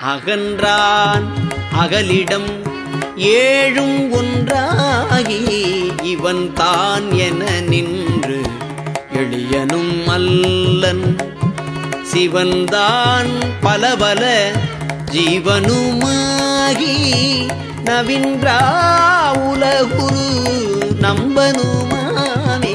அகன்றான் அகலிடம் ஏழும் ஒன்றாகி இவன் தான் என நின்று எளியனும் அல்லன். சிவன்தான் பலபல ஜீவனுமாகி நவின்றா உலகுரு நம்பனுமானே.